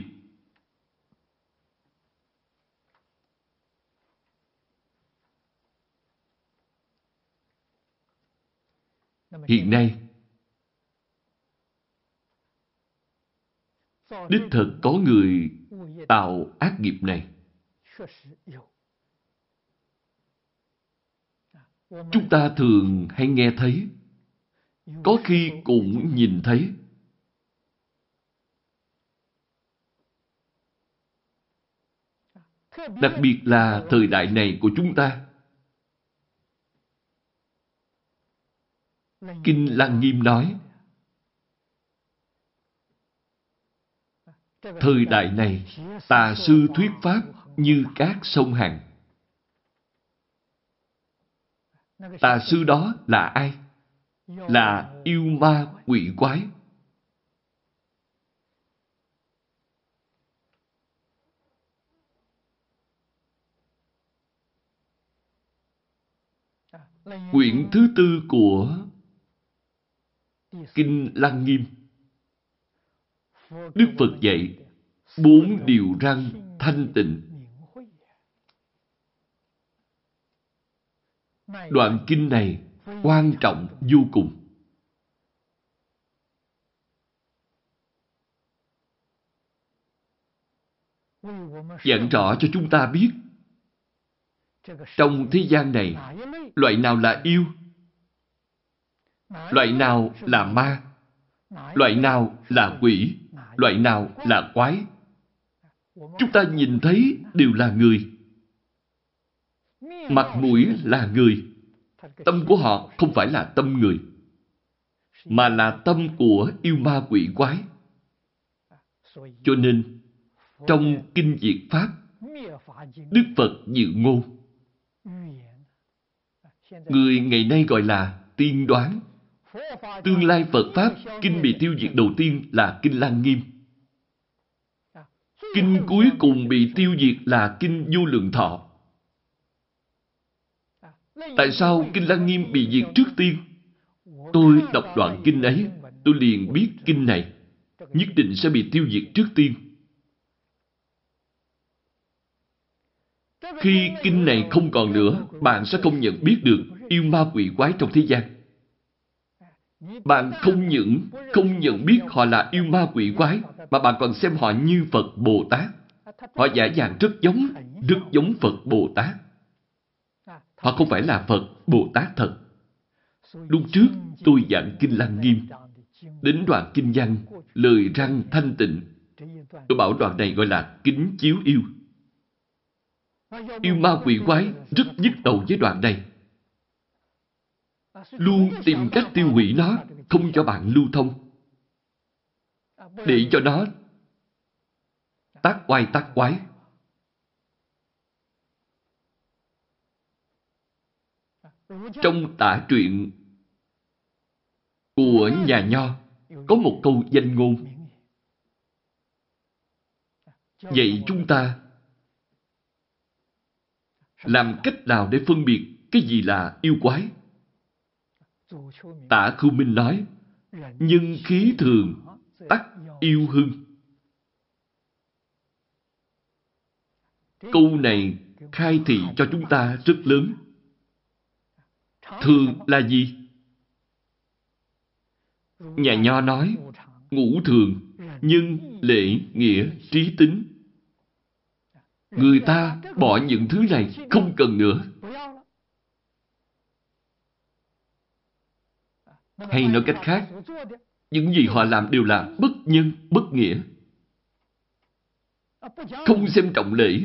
Hiện nay, đích thực có người tạo ác nghiệp này. Chúng ta thường hay nghe thấy, có khi cũng nhìn thấy. Đặc biệt là thời đại này của chúng ta. Kinh Lăng Nghiêm nói, Thời đại này, tà sư thuyết pháp như các sông hàng. Tà sư đó là ai? Là yêu ma quỷ quái. Quyển thứ tư của Kinh Lăng Nghiêm Đức Phật dạy bốn điều răng thanh tịnh. Đoạn kinh này quan trọng vô cùng. Dặn rõ cho chúng ta biết trong thế gian này loại nào là yêu loại nào là ma loại nào là quỷ loại nào là quái. Chúng ta nhìn thấy đều là người. Mặt mũi là người. Tâm của họ không phải là tâm người, mà là tâm của yêu ma quỷ quái. Cho nên, trong Kinh Diệt Pháp, Đức Phật dự ngôn. Người ngày nay gọi là tiên đoán. Tương lai Phật Pháp, kinh bị tiêu diệt đầu tiên là Kinh Lăng Nghiêm. Kinh cuối cùng bị tiêu diệt là Kinh Vô Lượng Thọ. Tại sao Kinh Lăng Nghiêm bị diệt trước tiên? Tôi đọc đoạn kinh ấy, tôi liền biết kinh này nhất định sẽ bị tiêu diệt trước tiên. Khi kinh này không còn nữa, bạn sẽ không nhận biết được yêu ma quỷ quái trong thế gian. Bạn không những không nhận biết họ là yêu ma quỷ quái, mà bạn còn xem họ như Phật Bồ Tát. Họ giả dạng rất giống, rất giống Phật Bồ Tát. Họ không phải là Phật Bồ Tát thật. Lúc trước, tôi giảng Kinh Lăng Nghiêm. Đến đoạn Kinh văn, lời răng thanh tịnh. Tôi bảo đoạn này gọi là kính chiếu yêu. Yêu ma quỷ quái rất nhức đầu với đoạn này luôn tìm cách tiêu hủy nó, không cho bạn lưu thông. Để cho nó tác quay tác quái. Trong tả truyện của nhà Nho có một câu danh ngôn. Vậy chúng ta làm cách nào để phân biệt cái gì là yêu quái? Tả Khưu Minh nói, nhân khí thường, tắc yêu hưng. Câu này khai thị cho chúng ta rất lớn. Thường là gì? Nhà Nho nói, ngũ thường, nhân, lễ, nghĩa, trí tính. Người ta bỏ những thứ này không cần nữa. Hay nói cách khác, những gì họ làm đều là bất nhân, bất nghĩa. Không xem trọng lễ,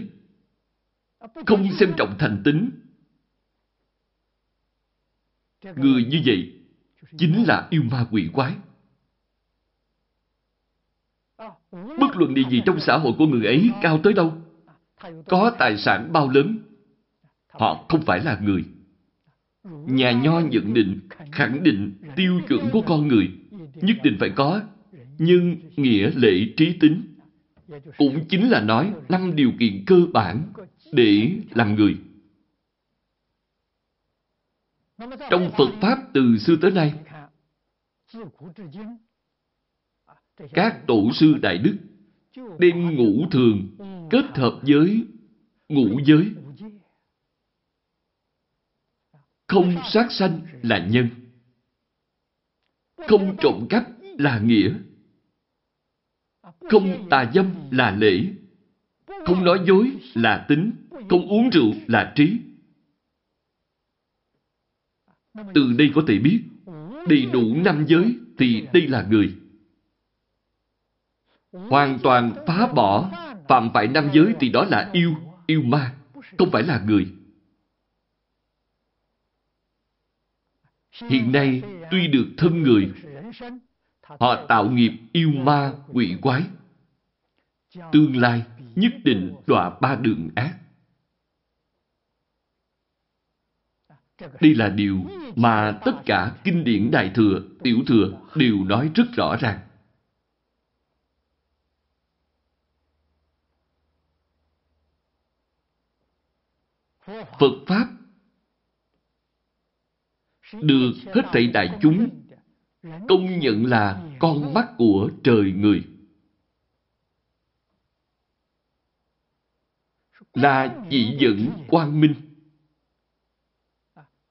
không xem trọng thành tính. Người như vậy chính là yêu ma quỷ quái. Bất luận địa vị trong xã hội của người ấy cao tới đâu, có tài sản bao lớn, họ không phải là người. Nhà Nho nhận định, khẳng định tiêu chuẩn của con người nhất định phải có nhưng nghĩa lệ trí tính. Cũng chính là nói năm điều kiện cơ bản để làm người. Trong Phật Pháp từ xưa tới nay, các tổ sư Đại Đức đem ngũ thường kết hợp với ngũ giới. Không sát sanh là nhân. Không trộm cắp là nghĩa. Không tà dâm là lễ. Không nói dối là tính. Không uống rượu là trí. Từ đây có thể biết, đầy đủ năm giới thì đây là người. Hoàn toàn phá bỏ, phạm phải năm giới thì đó là yêu, yêu ma, không phải là người. Hiện nay, tuy được thân người, họ tạo nghiệp yêu ma quỷ quái. Tương lai nhất định đọa ba đường ác. Đây là điều mà tất cả kinh điển Đại Thừa, Tiểu Thừa đều nói rất rõ ràng. Phật Pháp được hết thảy đại chúng công nhận là con mắt của trời người. Là chỉ dẫn quang minh.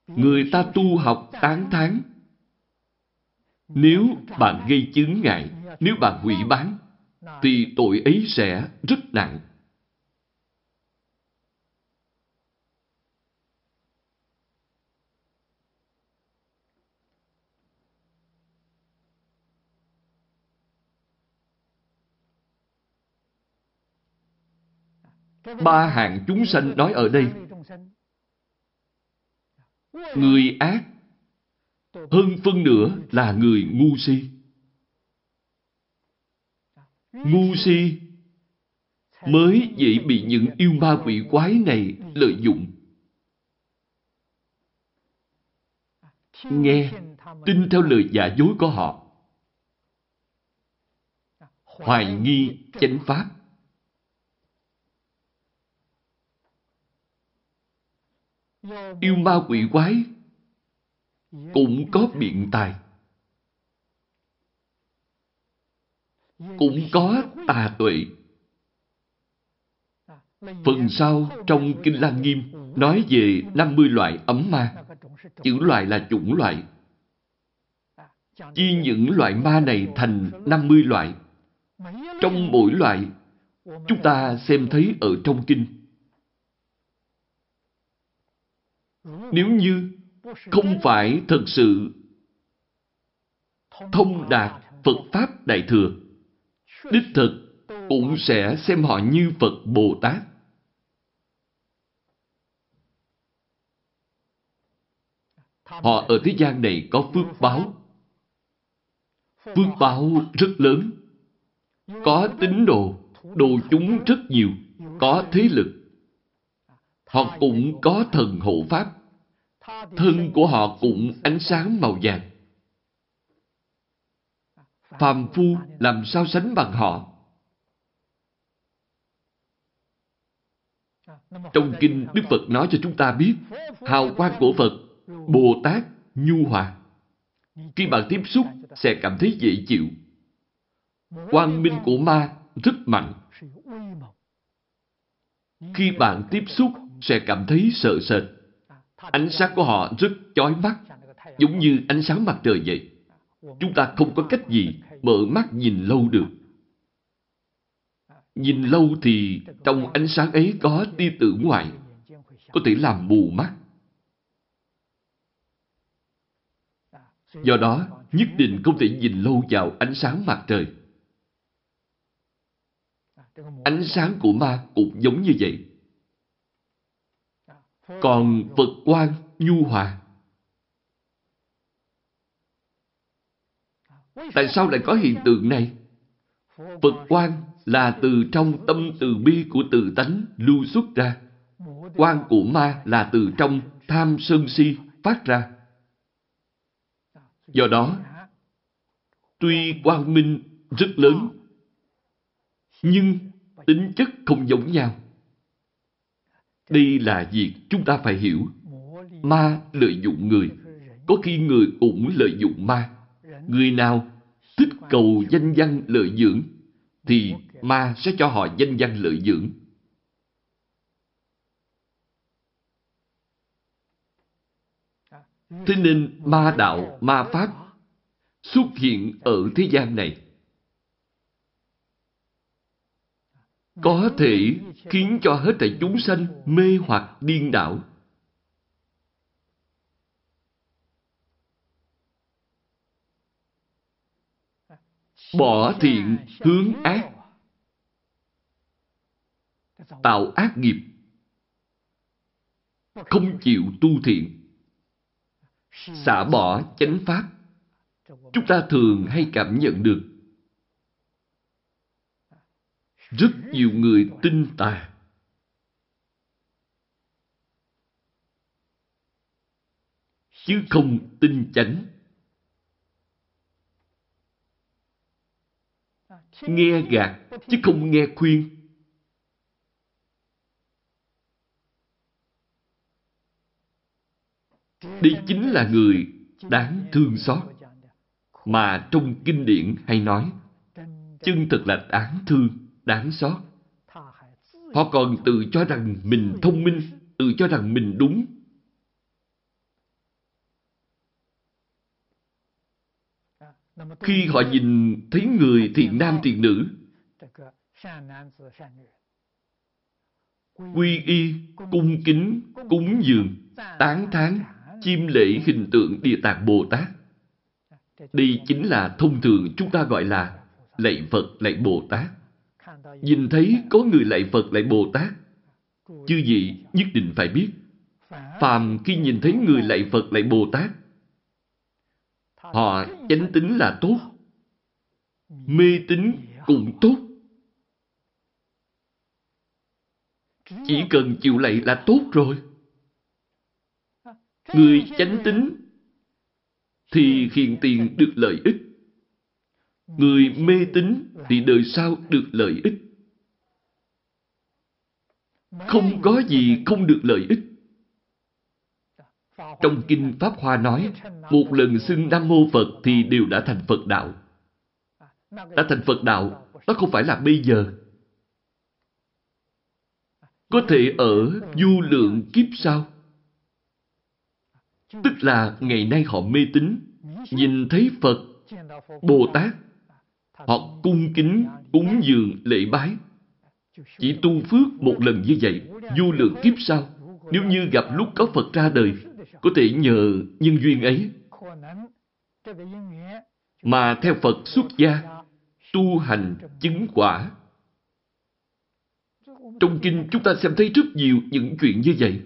Người ta tu học tán tháng. Nếu bạn gây chứng ngại, nếu bạn hủy bán, thì tội ấy sẽ rất nặng. Ba hạng chúng sanh nói ở đây. Người ác hơn phân nửa là người ngu si. Ngu si mới dễ bị những yêu ma quỷ quái này lợi dụng. Nghe, tin theo lời giả dối của họ. Hoài nghi chánh pháp. Yêu ma quỷ quái cũng có biện tài. Cũng có tà tuệ. Phần sau trong Kinh Lăng Nghiêm nói về 50 loại ấm ma. Chữ loại là chủng loại. Chia những loại ma này thành 50 loại. Trong mỗi loại, chúng ta xem thấy ở trong kinh Nếu như không phải thật sự thông đạt Phật Pháp Đại Thừa, đích thực cũng sẽ xem họ như Phật Bồ Tát. Họ ở thế gian này có phước báo. Phước báo rất lớn. Có tín đồ, đồ chúng rất nhiều, có thế lực. Họ cũng có thần hộ pháp thân của họ cũng ánh sáng màu vàng. Phàm phu làm sao sánh bằng họ? Trong kinh Đức Phật nói cho chúng ta biết hào quang của Phật, Bồ Tát, nhu hòa. Khi bạn tiếp xúc sẽ cảm thấy dễ chịu. Quang minh của ma rất mạnh. Khi bạn tiếp xúc sẽ cảm thấy sợ sệt. Ánh sáng của họ rất chói mắt, giống như ánh sáng mặt trời vậy. Chúng ta không có cách gì mở mắt nhìn lâu được. Nhìn lâu thì trong ánh sáng ấy có tia tử ngoại, có thể làm mù mắt. Do đó, nhất định không thể nhìn lâu vào ánh sáng mặt trời. Ánh sáng của ma cũng giống như vậy. Còn Phật quan nhu hòa. Tại sao lại có hiện tượng này? Phật quan là từ trong tâm từ bi của tự tánh lưu xuất ra. Quan của ma là từ trong tham sân si phát ra. Do đó, tuy quang minh rất lớn, nhưng tính chất không giống nhau. Đây là việc chúng ta phải hiểu. ma lợi dụng người. Có khi người cũng lợi dụng ma. Người nào thích cầu danh văn lợi dưỡng, thì ma sẽ cho họ danh văn lợi dưỡng. Thế nên ma đạo, ma pháp xuất hiện ở thế gian này. Có thể khiến cho hết thảy chúng sanh mê hoặc điên đảo. Bỏ thiện hướng ác. Tạo ác nghiệp. Không chịu tu thiện. Xả bỏ chánh pháp. Chúng ta thường hay cảm nhận được rất nhiều người tin tà. Chứ không tin chánh. Nghe gạt chứ không nghe khuyên. Đây chính là người đáng thương xót. Mà trong kinh điển hay nói, chân thật là đáng thương, đáng xót. Họ còn tự cho rằng mình thông minh, tự cho rằng mình đúng. Khi họ nhìn thấy người thiện nam thiện nữ, quy y, cung kính, cúng dường, tán thán, chiêm lễ hình tượng Địa Tạng Bồ Tát. Đây chính là thông thường chúng ta gọi là lạy Phật, lạy Bồ Tát. Nhìn thấy có người lại Phật, lại Bồ Tát, chư vị nhất định phải biết, phàm khi nhìn thấy người lại Phật, lại Bồ Tát, họ chánh tính là tốt, mê tín cũng tốt. Chỉ cần chịu lạy là tốt rồi. Người chánh tính thì hiện tiền được lợi ích. Người mê tín thì đời sau được lợi ích. Không có gì không được lợi ích. Trong Kinh Pháp Hoa nói, một lần xưng Nam Mô Phật thì đều đã thành Phật Đạo. Đã thành Phật Đạo, đó không phải là bây giờ. Có thể ở du lượng kiếp sau. Tức là ngày nay họ mê tín, nhìn thấy Phật, Bồ Tát, họ cung kính, cúng dường, lễ bái. Chỉ tu phước một lần như vậy, du lượng kiếp sau, nếu như gặp lúc có Phật ra đời, có thể nhờ nhân duyên ấy. Mà theo Phật xuất gia, tu hành chứng quả. Trong kinh chúng ta xem thấy rất nhiều những chuyện như vậy.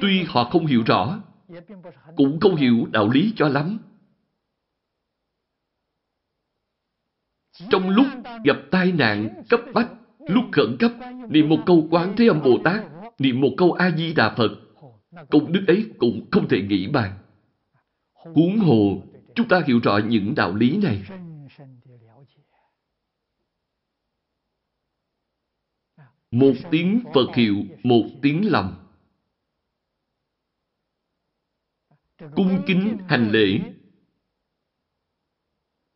Tuy họ không hiểu rõ, cũng không hiểu đạo lý cho lắm. Trong lúc gặp tai nạn cấp bách, lúc khẩn cấp, niệm một câu quán thế âm Bồ Tát, niệm một câu A-di-đà Phật, công đức ấy cũng không thể nghĩ bàn. Huống hồ, chúng ta hiểu rõ những đạo lý này. Một tiếng Phật hiệu, một tiếng lòng. cung kính hành lễ,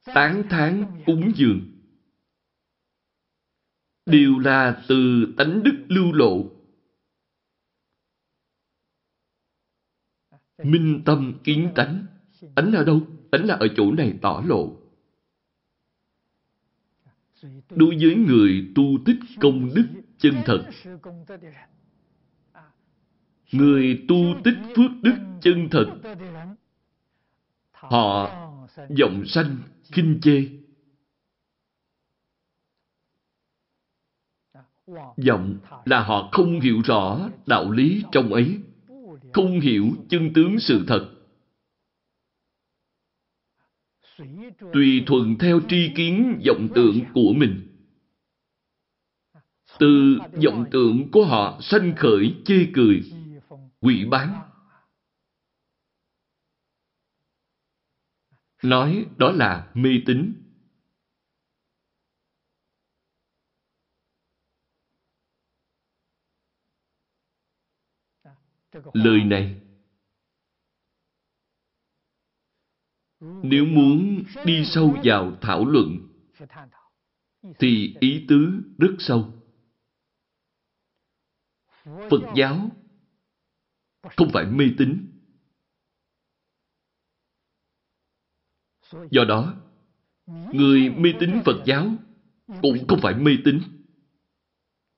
tán thán cúng dường, đều là từ tánh đức lưu lộ. Minh tâm kiến tánh. Tánh ở đâu? Tánh là ở chỗ này tỏ lộ. Đối với người tu tích công đức chân thật, người tu tích phước đức chân thật họ vọng sanh khinh chê vọng là họ không hiểu rõ đạo lý trong ấy, không hiểu chân tướng sự thật. Tùy thuận theo tri kiến vọng tượng của mình. Từ vọng tượng của họ sanh khởi, chê cười, quỷ bán. Nói đó là mê tín. lời này, nếu muốn đi sâu vào thảo luận, thì ý tứ rất sâu phật giáo không phải mê tín do đó, người mê tín phật giáo cũng không phải mê tín.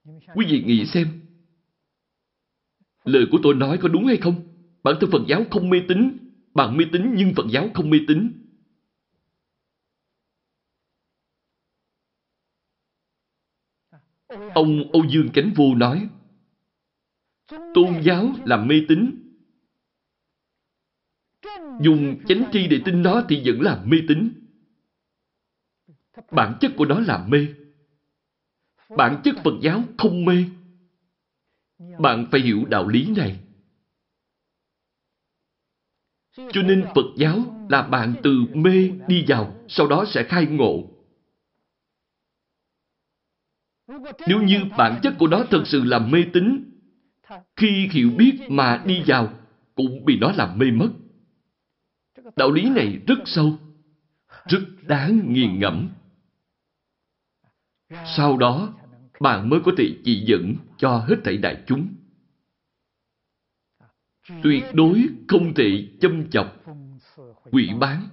Quý vị nghĩ xem, lời của tôi nói có đúng hay không? Bản thân phật giáo không mê tín, bạn mê tín nhưng phật giáo không mê tín. Ông âu dương Cánh vô nói, tôn giáo là mê tín dùng chánh tri để tin nó thì vẫn là mê tín. Bản chất của nó là mê. Bản chất phật giáo không mê. Bạn phải hiểu đạo lý này. Cho nên phật giáo là bạn từ mê đi vào, sau đó sẽ khai ngộ. Nếu như bản chất của nó thật sự là mê tín, khi hiểu biết mà đi vào cũng bị nó làm mê mất đạo lý này rất sâu, rất đáng nghiền ngẫm. Sau đó, bạn mới có thể chỉ dẫn cho hết thảy đại chúng. Tuyệt đối không thể châm chọc, quỷ bán.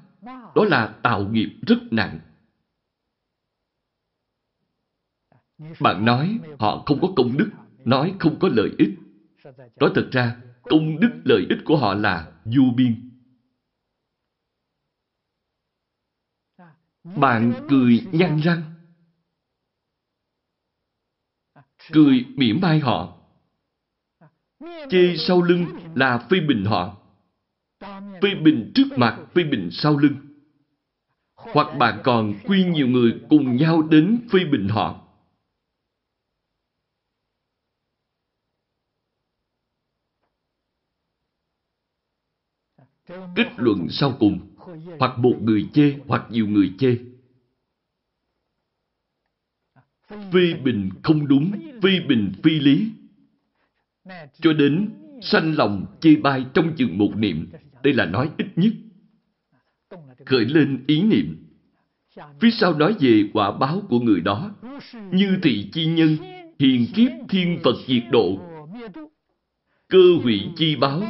Đó là tạo nghiệp rất nặng. Bạn nói họ không có công đức, nói không có lợi ích. Nói thật ra, công đức lợi ích của họ là vô biên. Bạn cười nhăn răng. Cười mỉa mai họ. Chê sau lưng là phê bình họ. Phê bình trước mặt, phê bình sau lưng. Hoặc bạn còn quy nhiều người cùng nhau đến phê bình họ. Kết luận sau cùng hoặc một người chê hoặc nhiều người chê. Phi bình không đúng phi bình phi lý. Cho đến sanh lòng chê bai trong chừng một niệm đây là nói ít nhất. Khởi lên ý niệm. Phía sau nói về quả báo của người đó. Như thị chi nhân hiền kiếp thiên phật diệt độ. Cơ hủy chi báo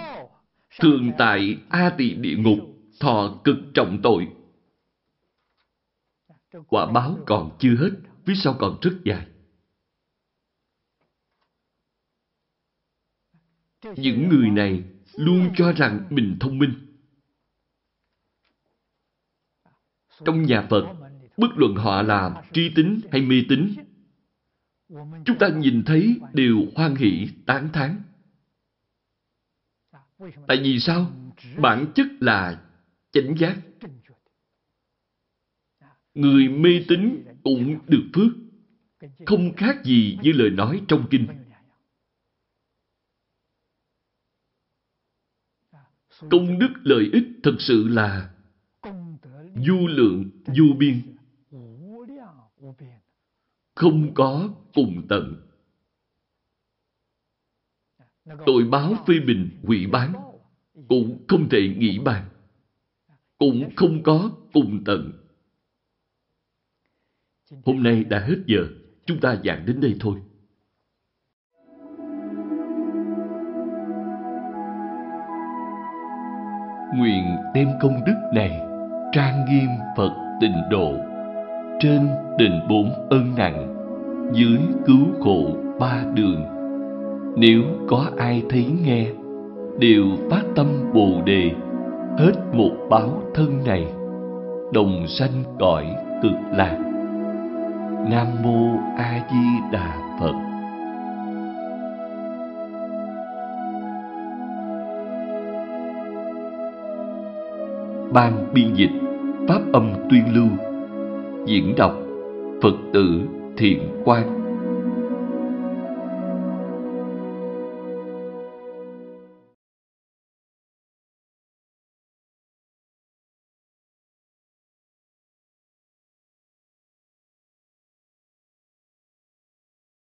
thường tại A tỳ địa ngục, thọ cực trọng tội. Quả báo còn chưa hết, phía sau còn rất dài. Những người này luôn cho rằng mình thông minh. Trong nhà Phật, bất luận họ là tri tính hay mê tín, chúng ta nhìn thấy đều hoan hỷ, tán thán. Tại vì sao? Bản chất là chánh giác. Người mê tín cũng được phước. Không khác gì như lời nói trong kinh. Công đức lợi ích thật sự là du lượng, du biên. Không có cùng tận tội báo phê bình hủy bán cũng không thể nghĩ bàn cũng không có cùng tận. Hôm nay đã hết giờ, chúng ta giảng đến đây thôi. Nguyện đem công đức này trang nghiêm phật tịnh độ. Trên đền bốn ân nặng, dưới cứu khổ ba đường. Nếu có ai thấy nghe, đều phát tâm bồ đề hết một báo thân này, đồng sanh cõi cực lạc. Nam mô a di đà phật. Ban biên dịch pháp âm tuyên lưu, diễn đọc phật tử thiện quan